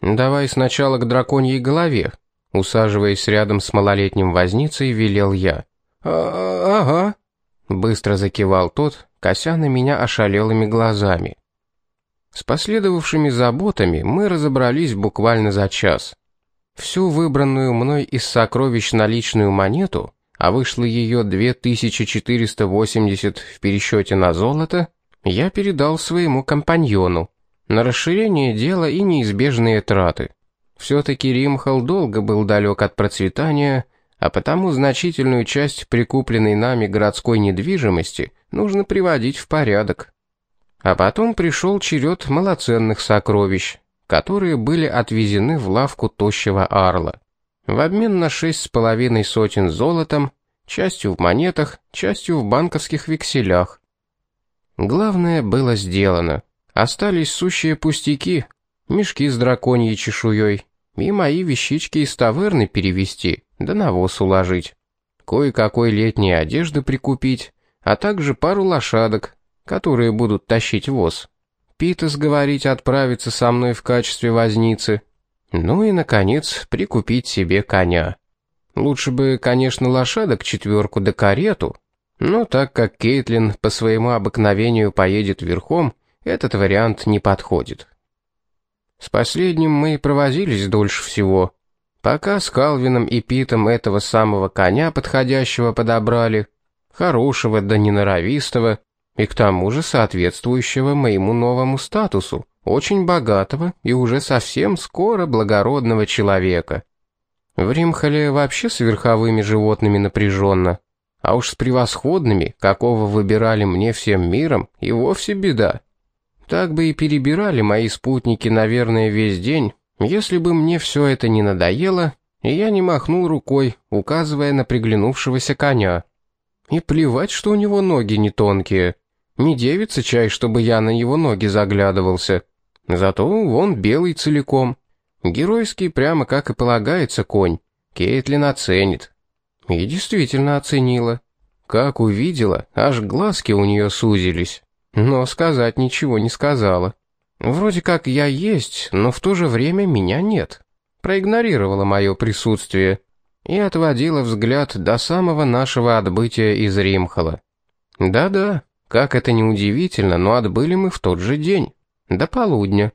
«Давай сначала к драконьей голове», — усаживаясь рядом с малолетним возницей, велел я. «А «Ага», — быстро закивал тот, кося на меня ошалелыми глазами. С последовавшими заботами мы разобрались буквально за час. Всю выбранную мной из сокровищ наличную монету, а вышло ее 2480 в пересчете на золото, я передал своему компаньону на расширение дела и неизбежные траты. Все-таки Римхал долго был далек от процветания, а потому значительную часть прикупленной нами городской недвижимости нужно приводить в порядок. А потом пришел черед малоценных сокровищ, которые были отвезены в лавку тощего арла. В обмен на шесть с половиной сотен золотом, частью в монетах, частью в банковских векселях. Главное было сделано. Остались сущие пустяки, мешки с драконьей чешуей и мои вещички из таверны перевести, да навоз уложить. Кое-какой летней одежды прикупить, а также пару лошадок, которые будут тащить воз. Питас говорить отправиться со мной в качестве возницы. Ну и, наконец, прикупить себе коня. Лучше бы, конечно, лошадок четверку да карету, но так как Кейтлин по своему обыкновению поедет верхом, этот вариант не подходит. С последним мы и провозились дольше всего. Пока с Калвином и Питом этого самого коня подходящего подобрали, хорошего да неноровистого, и к тому же соответствующего моему новому статусу, очень богатого и уже совсем скоро благородного человека. В Римхале вообще с верховыми животными напряженно. А уж с превосходными, какого выбирали мне всем миром, и вовсе беда. Так бы и перебирали мои спутники, наверное, весь день, если бы мне все это не надоело, и я не махнул рукой, указывая на приглянувшегося коня. И плевать, что у него ноги не тонкие. Не девица чай, чтобы я на его ноги заглядывался. Зато вон белый целиком. Геройский прямо как и полагается конь. Кейтлин оценит. И действительно оценила. Как увидела, аж глазки у нее сузились. Но сказать ничего не сказала. Вроде как я есть, но в то же время меня нет. Проигнорировала мое присутствие и отводила взгляд до самого нашего отбытия из Римхала. Да-да, как это ни удивительно, но отбыли мы в тот же день, до полудня.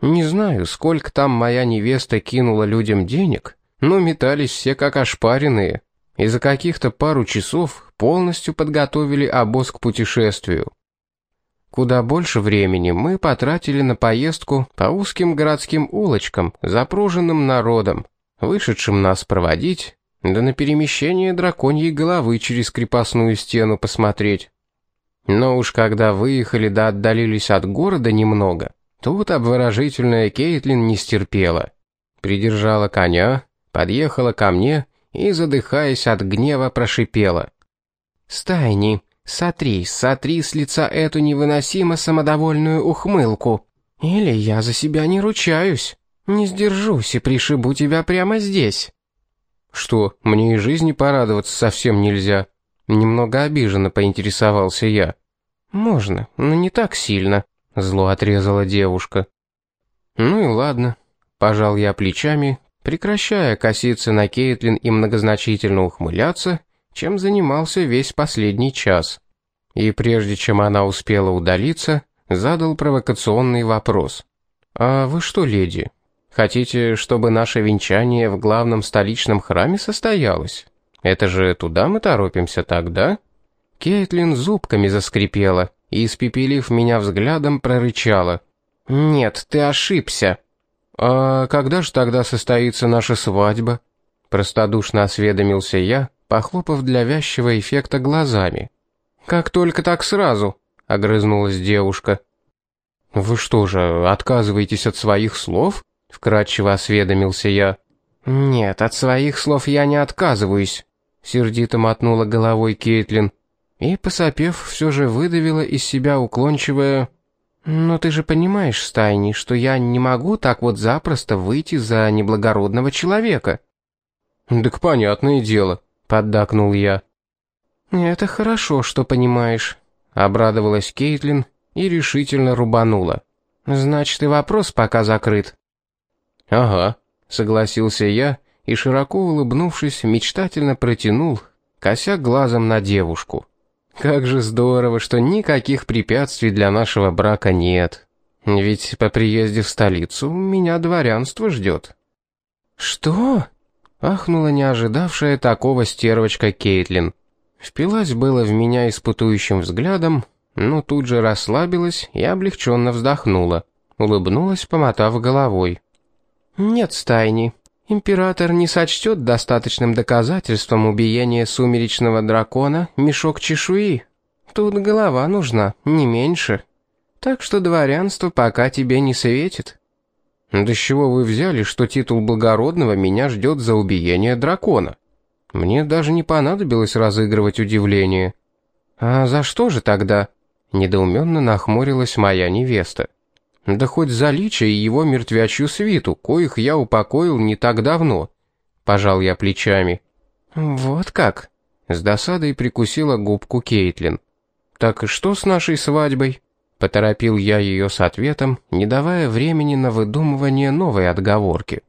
Не знаю, сколько там моя невеста кинула людям денег, но метались все как ошпаренные и за каких-то пару часов полностью подготовили обоз к путешествию. Куда больше времени мы потратили на поездку по узким городским улочкам, запруженным народом, вышедшим нас проводить, да на перемещение драконьей головы через крепостную стену посмотреть. Но уж когда выехали да отдалились от города немного, тут обворожительная Кейтлин не стерпела. Придержала коня, подъехала ко мне и, задыхаясь от гнева, прошипела. «Стайни, сотри, сотри с лица эту невыносимо самодовольную ухмылку. Или я за себя не ручаюсь. Не сдержусь и пришибу тебя прямо здесь». «Что, мне и жизни порадоваться совсем нельзя?» Немного обиженно поинтересовался я. «Можно, но не так сильно», — зло отрезала девушка. «Ну и ладно», — пожал я плечами, прекращая коситься на Кейтлин и многозначительно ухмыляться, чем занимался весь последний час. И прежде чем она успела удалиться, задал провокационный вопрос. «А вы что, леди, хотите, чтобы наше венчание в главном столичном храме состоялось? Это же туда мы торопимся тогда?» Кейтлин зубками заскрипела и, испепелив меня взглядом, прорычала. «Нет, ты ошибся». «А когда же тогда состоится наша свадьба?» Простодушно осведомился я, похлопав для вязчего эффекта глазами. «Как только так сразу», — огрызнулась девушка. «Вы что же, отказываетесь от своих слов?» — вкратчиво осведомился я. «Нет, от своих слов я не отказываюсь», — сердито мотнула головой Кейтлин и, посопев, все же выдавила из себя уклончивое «Но ты же понимаешь, Стайни, что я не могу так вот запросто выйти за неблагородного человека». «Так понятное дело», — поддакнул я. «Это хорошо, что понимаешь», — обрадовалась Кейтлин и решительно рубанула. «Значит, и вопрос пока закрыт». Ага, согласился я и широко улыбнувшись, мечтательно протянул, кося глазом на девушку. Как же здорово, что никаких препятствий для нашего брака нет. Ведь по приезде в столицу меня дворянство ждет. Что? Ахнула не ожидавшая такого стервочка Кейтлин. Впилась было в меня испытующим взглядом, но тут же расслабилась и облегченно вздохнула, улыбнулась, помотав головой. Нет, стайни. Император не сочтет достаточным доказательством убиения сумеречного дракона мешок чешуи. Тут голова нужна, не меньше. Так что дворянство пока тебе не светит. Да с чего вы взяли, что титул благородного меня ждет за убиение дракона? Мне даже не понадобилось разыгрывать удивление. А за что же тогда? Недоуменно нахмурилась моя невеста. Да хоть за Лича и его мертвячью свиту, коих я упокоил не так давно. Пожал я плечами. Вот как? С досадой прикусила губку Кейтлин. Так и что с нашей свадьбой? Поторопил я ее с ответом, не давая времени на выдумывание новой отговорки.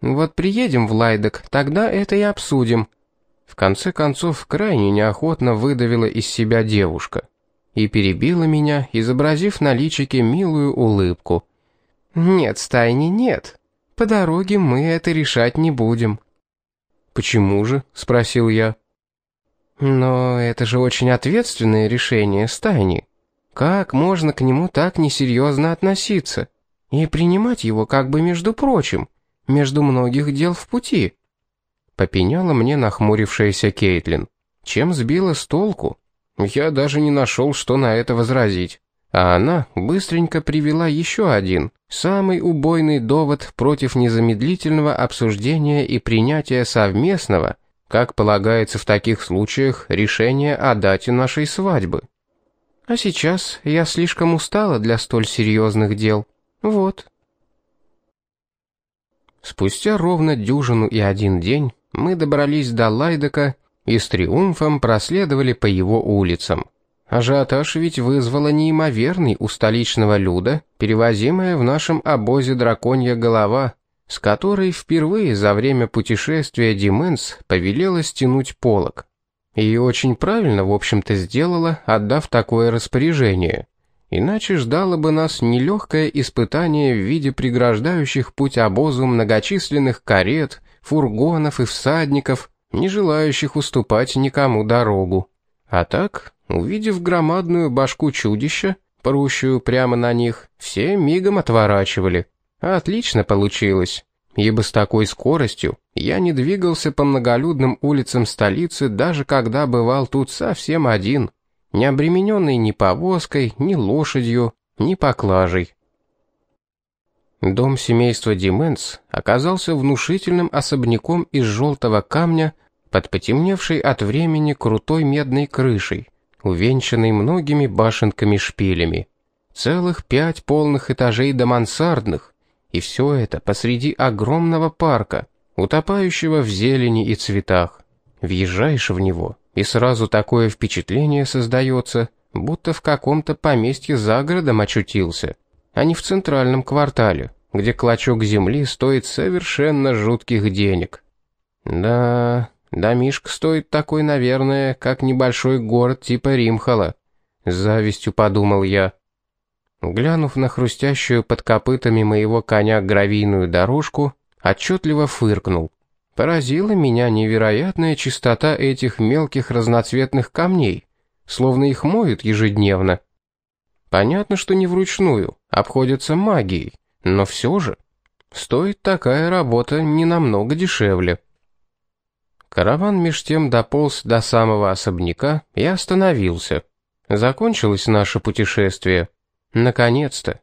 Вот приедем в Лайдок, тогда это и обсудим. В конце концов, крайне неохотно выдавила из себя девушка и перебила меня, изобразив на личике милую улыбку. Нет, стайни нет. По дороге мы это решать не будем. Почему же? спросил я. Но это же очень ответственное решение стайни. Как можно к нему так несерьезно относиться и принимать его как бы между прочим, между многих дел в пути? Попеняла мне нахмурившаяся Кейтлин. Чем сбила с толку? Я даже не нашел, что на это возразить. А она быстренько привела еще один, самый убойный довод против незамедлительного обсуждения и принятия совместного, как полагается в таких случаях, решения о дате нашей свадьбы. А сейчас я слишком устала для столь серьезных дел. Вот. Спустя ровно дюжину и один день мы добрались до Лайдека и с триумфом проследовали по его улицам. Ажиотаж ведь вызвало неимоверный у столичного люда, перевозимая в нашем обозе драконья голова, с которой впервые за время путешествия Дименс повелела стянуть полог. И очень правильно, в общем-то, сделала, отдав такое распоряжение. Иначе ждало бы нас нелегкое испытание в виде преграждающих путь обозу многочисленных карет, фургонов и всадников, не желающих уступать никому дорогу. А так, увидев громадную башку чудища, прущую прямо на них, все мигом отворачивали. Отлично получилось ибо с такой скоростью я не двигался по многолюдным улицам столицы, даже когда бывал тут совсем один, не обремененный ни повозкой, ни лошадью, ни поклажей. Дом семейства Дименс оказался внушительным особняком из желтого камня под потемневшей от времени крутой медной крышей, увенчанной многими башенками-шпилями. Целых пять полных этажей до мансардных, и все это посреди огромного парка, утопающего в зелени и цветах. Въезжаешь в него, и сразу такое впечатление создается, будто в каком-то поместье за городом очутился, а не в центральном квартале, где клочок земли стоит совершенно жутких денег. Да, домишко стоит такой, наверное, как небольшой город типа Римхала. С завистью подумал я. Глянув на хрустящую под копытами моего коня гравийную дорожку, отчетливо фыркнул. Поразила меня невероятная чистота этих мелких разноцветных камней, словно их моют ежедневно. Понятно, что не вручную, обходятся магией, но все же стоит такая работа не намного дешевле. Караван меж тем дополз до самого особняка и остановился. Закончилось наше путешествие. Наконец-то.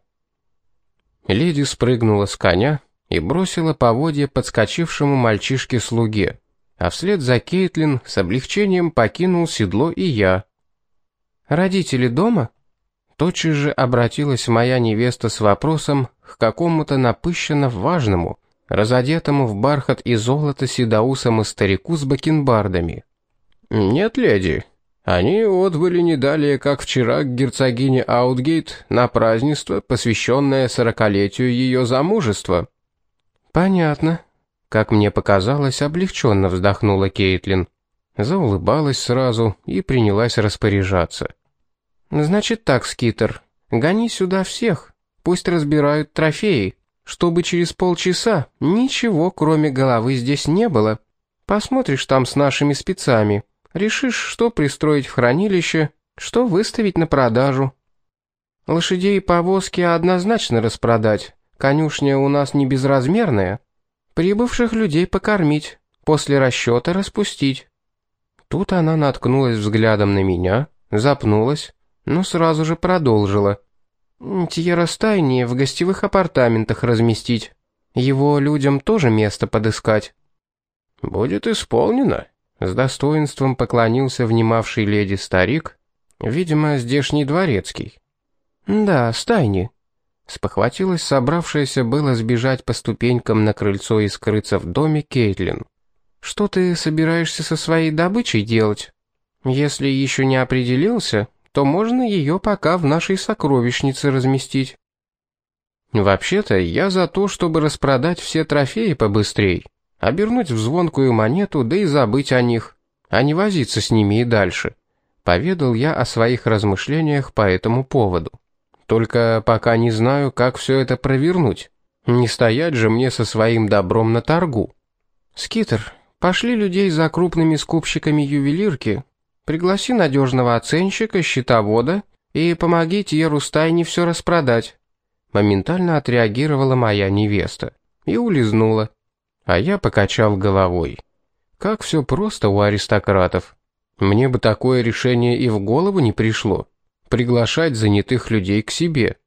Леди спрыгнула с коня и бросила поводья подскочившему мальчишке-слуге, а вслед за Кейтлин с облегчением покинул седло и я. «Родители дома?» Тотчас же обратилась моя невеста с вопросом к какому-то напыщенно важному, разодетому в бархат и золото седоусому старику с бакенбардами. «Нет, леди, они отбыли не далее, как вчера к герцогине Аутгейт на празднество, посвященное сорокалетию ее замужества. Понятно. Как мне показалось, облегченно вздохнула Кейтлин. Заулыбалась сразу и принялась распоряжаться. Значит так, Скитер, гони сюда всех. Пусть разбирают трофеи, чтобы через полчаса ничего, кроме головы, здесь не было. Посмотришь там с нашими спецами. Решишь, что пристроить в хранилище, что выставить на продажу. Лошадей и повозки однозначно распродать. Конюшня у нас не безразмерная. Прибывших людей покормить, после расчета распустить. Тут она наткнулась взглядом на меня, запнулась, но сразу же продолжила. Тьера Стайни в гостевых апартаментах разместить. Его людям тоже место подыскать. Будет исполнено. С достоинством поклонился внимавший леди старик, видимо, здешний дворецкий. Да, Стайни. Спохватилась собравшаяся было сбежать по ступенькам на крыльцо и скрыться в доме Кейтлин. Что ты собираешься со своей добычей делать? Если еще не определился, то можно ее пока в нашей сокровищнице разместить. Вообще-то я за то, чтобы распродать все трофеи побыстрей, обернуть в звонкую монету, да и забыть о них, а не возиться с ними и дальше. Поведал я о своих размышлениях по этому поводу. Только пока не знаю, как все это провернуть. Не стоять же мне со своим добром на торгу. Скитер, пошли людей за крупными скупщиками ювелирки, пригласи надежного оценщика, счетовода и помоги Тьеру Стайне все распродать. Моментально отреагировала моя невеста и улизнула. А я покачал головой. Как все просто у аристократов. Мне бы такое решение и в голову не пришло приглашать занятых людей к себе.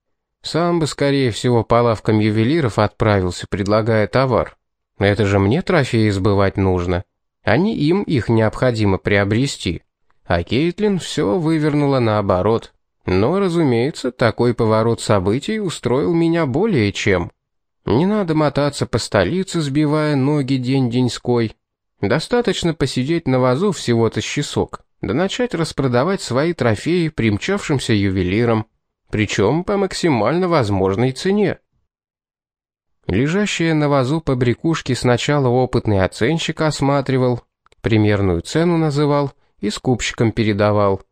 Сам бы, скорее всего, по лавкам ювелиров отправился, предлагая товар. Это же мне трофеи сбывать нужно, не им их необходимо приобрести. А Кейтлин все вывернула наоборот. Но, разумеется, такой поворот событий устроил меня более чем. Не надо мотаться по столице, сбивая ноги день-деньской. Достаточно посидеть на вазу всего-то с часок да начать распродавать свои трофеи примчавшимся ювелирам, причем по максимально возможной цене. Лежащие на вазу побрякушки сначала опытный оценщик осматривал, примерную цену называл и скупщикам передавал,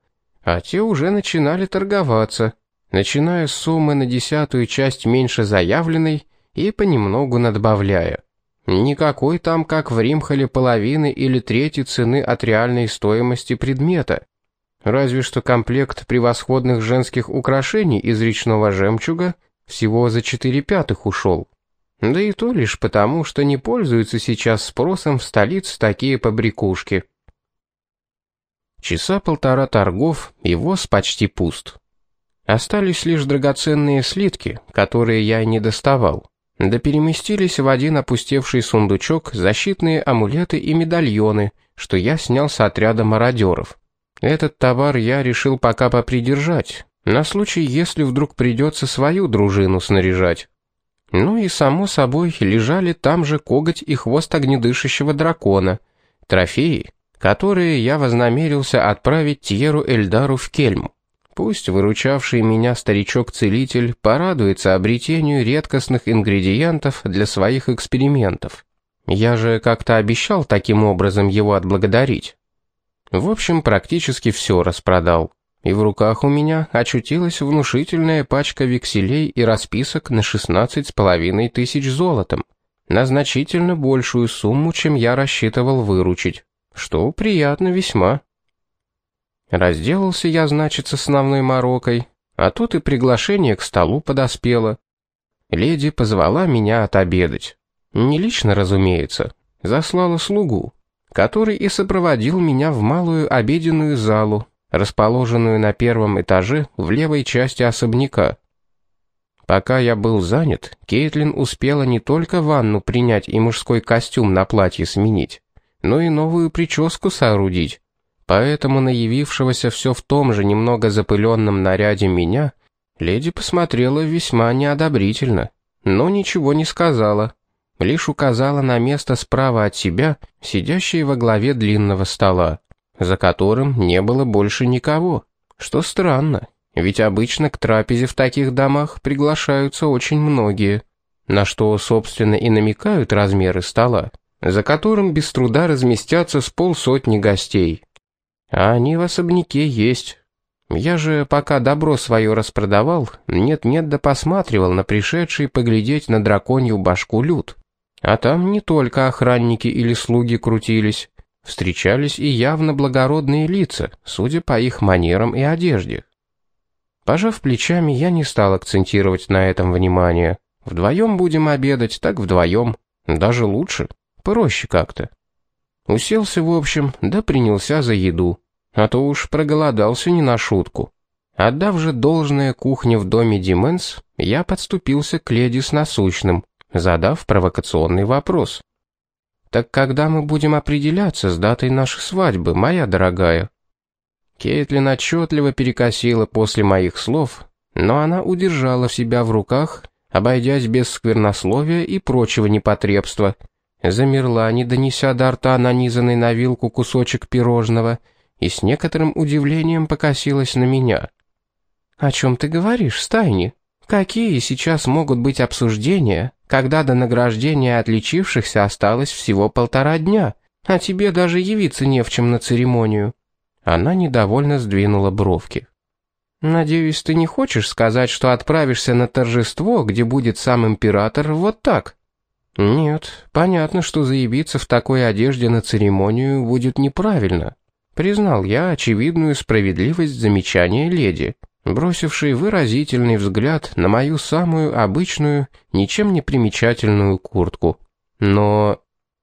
а те уже начинали торговаться, начиная с суммы на десятую часть меньше заявленной и понемногу надбавляя. Никакой там, как в Римхале, половины или трети цены от реальной стоимости предмета. Разве что комплект превосходных женских украшений из речного жемчуга всего за четыре пятых ушел. Да и то лишь потому, что не пользуются сейчас спросом в столице такие побрякушки. Часа полтора торгов, и воз почти пуст. Остались лишь драгоценные слитки, которые я не доставал. Да переместились в один опустевший сундучок защитные амулеты и медальоны, что я снял с отряда мародеров. Этот товар я решил пока попридержать, на случай, если вдруг придется свою дружину снаряжать. Ну и, само собой, лежали там же коготь и хвост огнедышащего дракона, трофеи, которые я вознамерился отправить Тьеру Эльдару в Кельм. Пусть выручавший меня старичок-целитель порадуется обретению редкостных ингредиентов для своих экспериментов. Я же как-то обещал таким образом его отблагодарить. В общем, практически все распродал. И в руках у меня очутилась внушительная пачка векселей и расписок на шестнадцать с половиной тысяч золотом, на значительно большую сумму, чем я рассчитывал выручить, что приятно весьма. Разделался я, значит, с основной морокой, а тут и приглашение к столу подоспело. Леди позвала меня отобедать. Не лично, разумеется, заслала слугу, который и сопроводил меня в малую обеденную залу, расположенную на первом этаже в левой части особняка. Пока я был занят, Кейтлин успела не только ванну принять и мужской костюм на платье сменить, но и новую прическу соорудить. Поэтому на явившегося все в том же немного запыленном наряде меня, леди посмотрела весьма неодобрительно, но ничего не сказала, лишь указала на место справа от себя, сидящее во главе длинного стола, за которым не было больше никого, что странно, ведь обычно к трапезе в таких домах приглашаются очень многие. на что, собственно, и намекают размеры стола, за которым без труда разместятся с полсотни гостей. А они в особняке есть. Я же пока добро свое распродавал, нет-нет да посматривал на пришедший поглядеть на драконью башку люд. А там не только охранники или слуги крутились, встречались и явно благородные лица, судя по их манерам и одежде. Пожав плечами, я не стал акцентировать на этом внимание. Вдвоем будем обедать, так вдвоем. Даже лучше, проще как-то. Уселся в общем, да принялся за еду. А то уж проголодался не на шутку. Отдав же должное кухне в доме Дименс, я подступился к леди с насущным, задав провокационный вопрос. «Так когда мы будем определяться с датой нашей свадьбы, моя дорогая?» Кейтлин отчетливо перекосила после моих слов, но она удержала себя в руках, обойдясь без сквернословия и прочего непотребства, замерла, не донеся до рта нанизанный на вилку кусочек пирожного, и с некоторым удивлением покосилась на меня. «О чем ты говоришь, Стайни? Какие сейчас могут быть обсуждения, когда до награждения отличившихся осталось всего полтора дня, а тебе даже явиться не в чем на церемонию?» Она недовольно сдвинула бровки. «Надеюсь, ты не хочешь сказать, что отправишься на торжество, где будет сам император, вот так?» «Нет, понятно, что заявиться в такой одежде на церемонию будет неправильно», признал я очевидную справедливость замечания леди, бросившей выразительный взгляд на мою самую обычную, ничем не примечательную куртку. «Но...»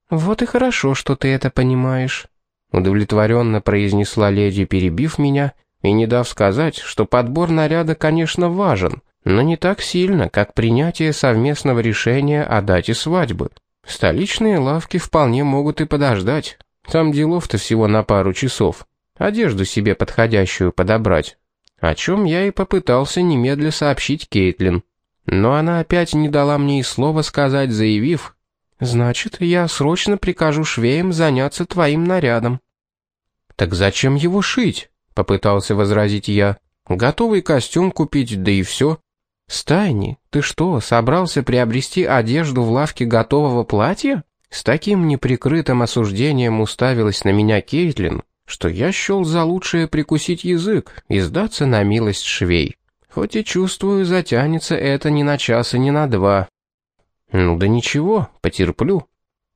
«Вот и хорошо, что ты это понимаешь», удовлетворенно произнесла леди, перебив меня и не дав сказать, что подбор наряда, конечно, важен, но не так сильно, как принятие совместного решения о дате свадьбы. Столичные лавки вполне могут и подождать. Там делов-то всего на пару часов. Одежду себе подходящую подобрать. О чем я и попытался немедля сообщить Кейтлин. Но она опять не дала мне и слова сказать, заявив, «Значит, я срочно прикажу швеям заняться твоим нарядом». «Так зачем его шить?» — попытался возразить я. «Готовый костюм купить, да и все». «Стайни, ты что, собрался приобрести одежду в лавке готового платья?» С таким неприкрытым осуждением уставилась на меня Кейтлин, что я счел за лучшее прикусить язык и сдаться на милость швей. Хоть и чувствую, затянется это не на час и не на два. Ну да ничего, потерплю.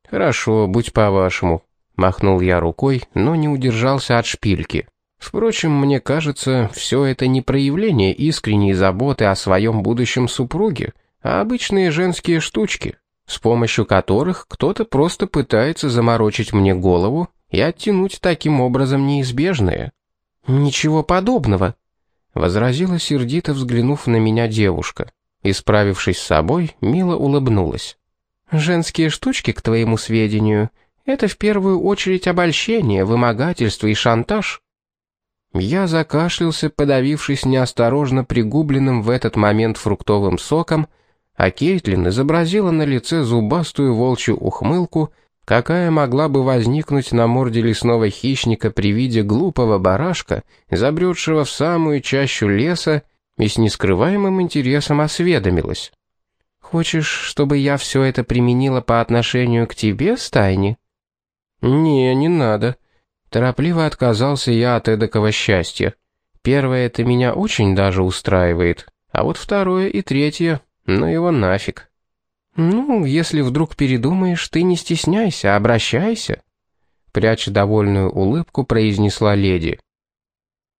Хорошо, будь по-вашему. Махнул я рукой, но не удержался от шпильки. Впрочем, мне кажется, все это не проявление искренней заботы о своем будущем супруге, а обычные женские штучки, с помощью которых кто-то просто пытается заморочить мне голову и оттянуть таким образом неизбежное. «Ничего подобного», — возразила сердито, взглянув на меня девушка. Исправившись с собой, мило улыбнулась. «Женские штучки, к твоему сведению, это в первую очередь обольщение, вымогательство и шантаж». Я закашлялся, подавившись неосторожно пригубленным в этот момент фруктовым соком, а Кейтлин изобразила на лице зубастую волчью ухмылку, какая могла бы возникнуть на морде лесного хищника при виде глупого барашка, забредшего в самую чащу леса и с нескрываемым интересом осведомилась. «Хочешь, чтобы я все это применила по отношению к тебе, Стайни?» «Не, не надо», Торопливо отказался я от эдакого счастья. Первое это меня очень даже устраивает, а вот второе и третье, ну его нафиг. Ну, если вдруг передумаешь, ты не стесняйся, обращайся. Пряча довольную улыбку, произнесла леди.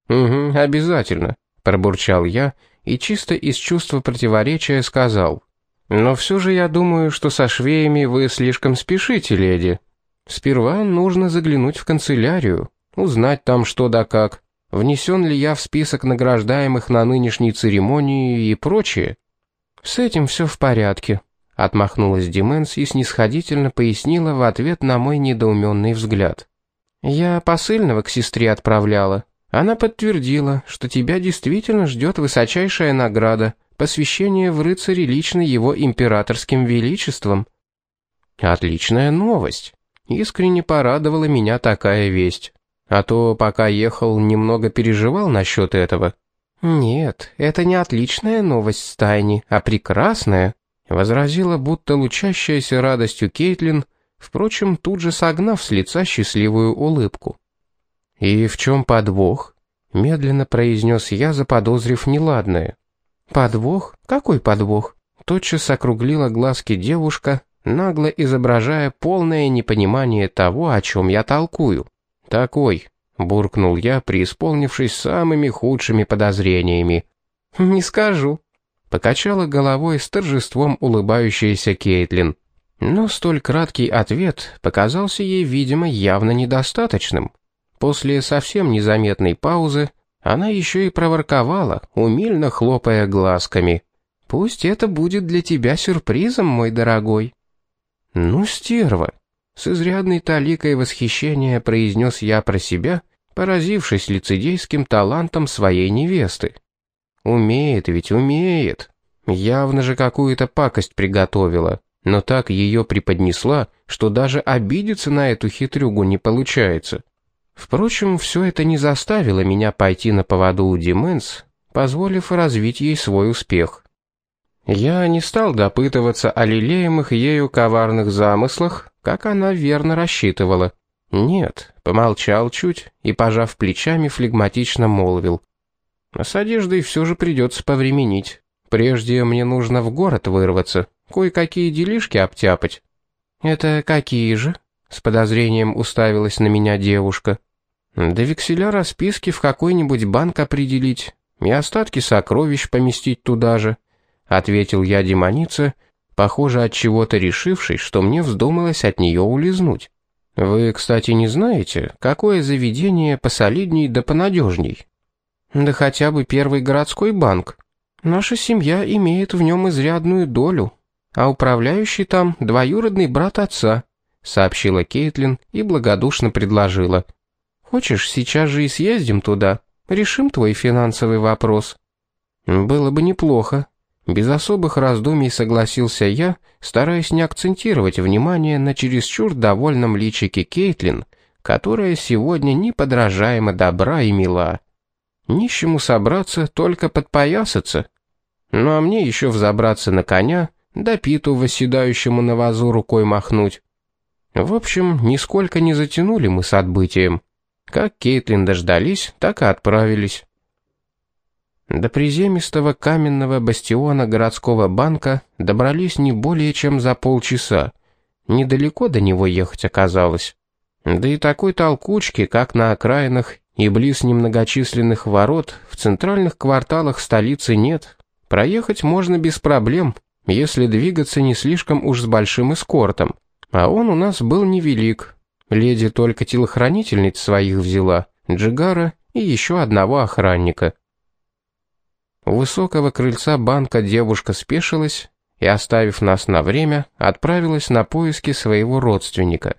«Угу, обязательно», — пробурчал я и чисто из чувства противоречия сказал. «Но все же я думаю, что со швеями вы слишком спешите, леди». Сперва нужно заглянуть в канцелярию, узнать там что да как, внесен ли я в список награждаемых на нынешней церемонии и прочее. С этим все в порядке, отмахнулась Дименс и снисходительно пояснила в ответ на мой недоуменный взгляд. Я посыльного к сестре отправляла. Она подтвердила, что тебя действительно ждет высочайшая награда, посвящение в рыцари лично его императорским величеством. Отличная новость. Искренне порадовала меня такая весть. А то, пока ехал, немного переживал насчет этого. «Нет, это не отличная новость Стайни, а прекрасная», — возразила будто лучащаяся радостью Кейтлин, впрочем, тут же согнав с лица счастливую улыбку. «И в чем подвох?» — медленно произнес я, заподозрив неладное. «Подвох? Какой подвох?» Тотчас округлила глазки девушка, нагло изображая полное непонимание того, о чем я толкую. «Такой», — буркнул я, преисполнившись самыми худшими подозрениями. «Не скажу», — покачала головой с торжеством улыбающаяся Кейтлин. Но столь краткий ответ показался ей, видимо, явно недостаточным. После совсем незаметной паузы она еще и проворковала, умильно хлопая глазками. «Пусть это будет для тебя сюрпризом, мой дорогой». «Ну, стерва!» С изрядной таликой восхищения произнес я про себя, поразившись лицедейским талантом своей невесты. Умеет ведь, умеет. Явно же какую-то пакость приготовила, но так ее преподнесла, что даже обидеться на эту хитрюгу не получается. Впрочем, все это не заставило меня пойти на поводу у Дименс, позволив развить ей свой успех. Я не стал допытываться о лелеемых ею коварных замыслах, как она верно рассчитывала. Нет, помолчал чуть и, пожав плечами, флегматично молвил. С одеждой все же придется повременить. Прежде мне нужно в город вырваться, кое-какие делишки обтяпать. Это какие же? С подозрением уставилась на меня девушка. Да векселя расписки в какой-нибудь банк определить и остатки сокровищ поместить туда же, ответил я демонице, похоже от чего-то решившей, что мне вздумалось от нее улизнуть. Вы, кстати, не знаете, какое заведение посолидней да понадежней? Да хотя бы первый городской банк. Наша семья имеет в нем изрядную долю, а управляющий там двоюродный брат отца, сообщила Кейтлин и благодушно предложила. Хочешь, сейчас же и съездим туда, решим твой финансовый вопрос. Было бы неплохо. Без особых раздумий согласился я, стараясь не акцентировать внимание на чересчур довольном личике Кейтлин, которая сегодня неподражаемо добра и мила. Нищему собраться, только подпоясаться. Ну а мне еще взобраться на коня, да Питу, восседающему на вазу, рукой махнуть. В общем, нисколько не затянули мы с отбытием. Как Кейтлин дождались, так и отправились. До приземистого каменного бастиона городского банка добрались не более чем за полчаса. Недалеко до него ехать оказалось. Да и такой толкучки, как на окраинах и близ немногочисленных ворот, в центральных кварталах столицы нет. Проехать можно без проблем, если двигаться не слишком уж с большим эскортом. А он у нас был невелик. Леди только телохранительниц своих взяла, Джигара и еще одного охранника. У высокого крыльца банка девушка спешилась и, оставив нас на время, отправилась на поиски своего родственника.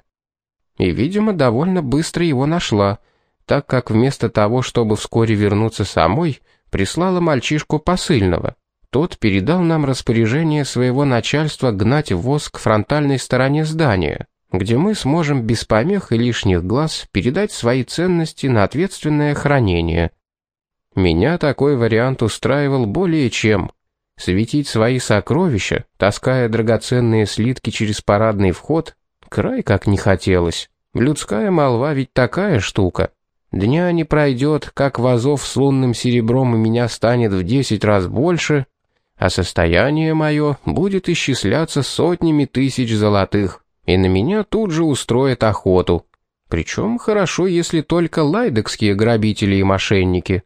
И, видимо, довольно быстро его нашла, так как вместо того, чтобы вскоре вернуться самой, прислала мальчишку посыльного. Тот передал нам распоряжение своего начальства гнать воз к фронтальной стороне здания, где мы сможем без помех и лишних глаз передать свои ценности на ответственное хранение – меня такой вариант устраивал более чем. Светить свои сокровища, таская драгоценные слитки через парадный вход, край как не хотелось. Людская молва ведь такая штука. Дня не пройдет, как вазов с лунным серебром у меня станет в десять раз больше, а состояние мое будет исчисляться сотнями тысяч золотых, и на меня тут же устроят охоту. Причем хорошо, если только лайдекские грабители и мошенники.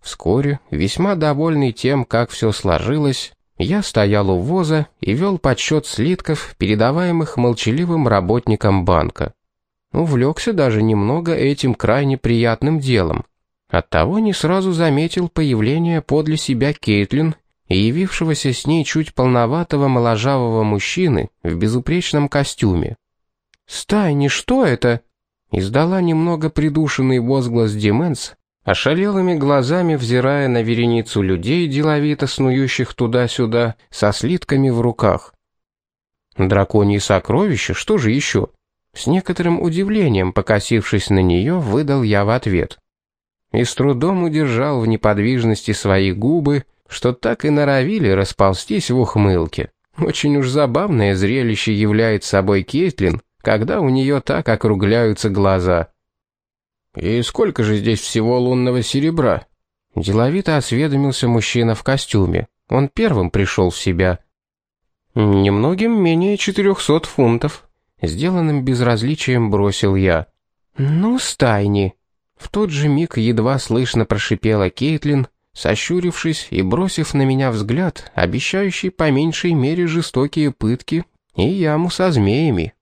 Вскоре, весьма довольный тем, как все сложилось, я стоял у воза и вел подсчет слитков, передаваемых молчаливым работникам банка. Увлекся даже немного этим крайне приятным делом. Оттого не сразу заметил появление подле себя Кейтлин и явившегося с ней чуть полноватого моложавого мужчины в безупречном костюме. «Стайни, что это?» Издала немного придушенный возглас Дименс, ошалелыми глазами взирая на вереницу людей, деловито снующих туда-сюда, со слитками в руках. Драконьи сокровища, что же еще? С некоторым удивлением, покосившись на нее, выдал я в ответ. И с трудом удержал в неподвижности свои губы, что так и норовили расползтись в ухмылке. Очень уж забавное зрелище является собой Кейтлин, когда у нее так округляются глаза. «И сколько же здесь всего лунного серебра?» Деловито осведомился мужчина в костюме. Он первым пришел в себя. «Немногим менее четырехсот фунтов», — сделанным безразличием бросил я. «Ну, стайни!» В тот же миг едва слышно прошипела Кейтлин, сощурившись и бросив на меня взгляд, обещающий по меньшей мере жестокие пытки и яму со змеями.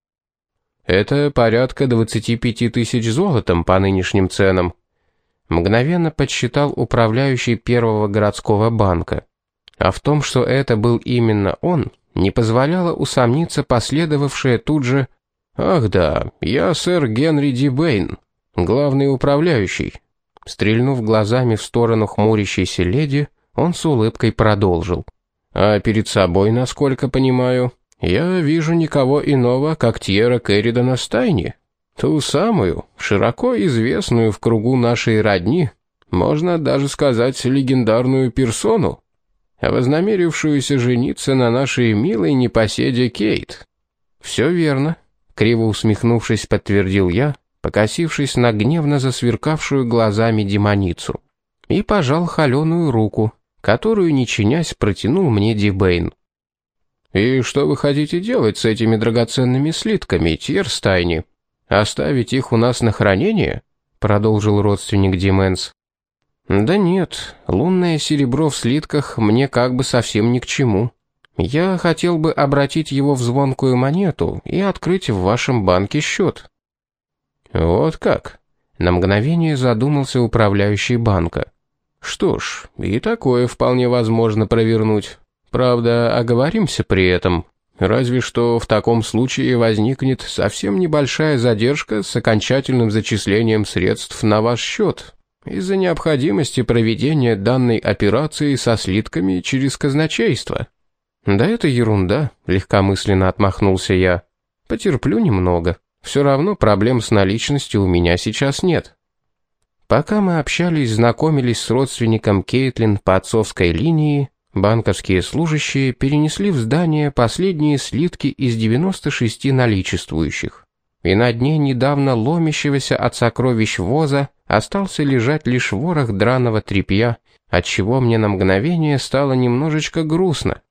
«Это порядка двадцати пяти тысяч золотом по нынешним ценам», мгновенно подсчитал управляющий первого городского банка. А в том, что это был именно он, не позволяло усомниться последовавшее тут же «Ах да, я сэр Генри Ди Бэйн, главный управляющий». Стрельнув глазами в сторону хмурящейся леди, он с улыбкой продолжил. «А перед собой, насколько понимаю, я вижу никого иного, как Тьера Керридана Стайни, ту самую, широко известную в кругу нашей родни, можно даже сказать легендарную персону, вознамерившуюся жениться на нашей милой непоседе Кейт». «Все верно», — криво усмехнувшись, подтвердил я, покосившись на гневно засверкавшую глазами демоницу, и пожал холеную руку, которую, не чинясь, протянул мне Дибейн. «И что вы хотите делать с этими драгоценными слитками, Тьерстайни? Оставить их у нас на хранение?» — продолжил родственник Дименс. «Да нет, лунное серебро в слитках мне как бы совсем ни к чему. Я хотел бы обратить его в звонкую монету и открыть в вашем банке счет». «Вот как?» — на мгновение задумался управляющий банка. «Что ж, и такое вполне возможно провернуть. Правда, оговоримся при этом. Разве что в таком случае возникнет совсем небольшая задержка с окончательным зачислением средств на ваш счет из-за необходимости проведения данной операции со слитками через казначейство». «Да это ерунда», — легкомысленно отмахнулся я. «Потерплю немного». Все равно проблем с наличностью у меня сейчас нет. Пока мы общались, знакомились с родственником Кейтлин по отцовской линии, банковские служащие перенесли в здание последние слитки из 96 наличествующих. И на дне недавно ломящегося от сокровищ воза остался лежать лишь ворох драного тряпья, отчего мне на мгновение стало немножечко грустно.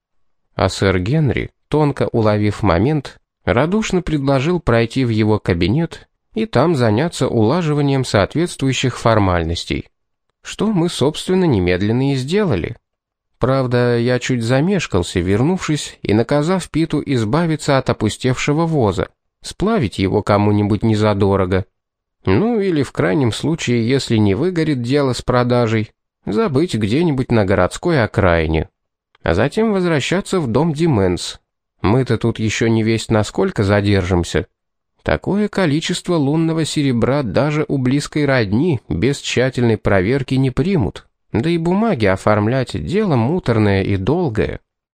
А сэр Генри, тонко уловив момент, радушно предложил пройти в его кабинет и там заняться улаживанием соответствующих формальностей. Что мы, собственно, немедленно и сделали. Правда, я чуть замешкался, вернувшись и наказав Питу избавиться от опустевшего воза, сплавить его кому-нибудь незадорого. Ну или в крайнем случае, если не выгорит дело с продажей, забыть где-нибудь на городской окраине. А затем возвращаться в дом Дименс, мы-то тут еще не весть насколько задержимся. Такое количество лунного серебра даже у близкой родни без тщательной проверки не примут. Да и бумаги оформлять дело муторное и долгое.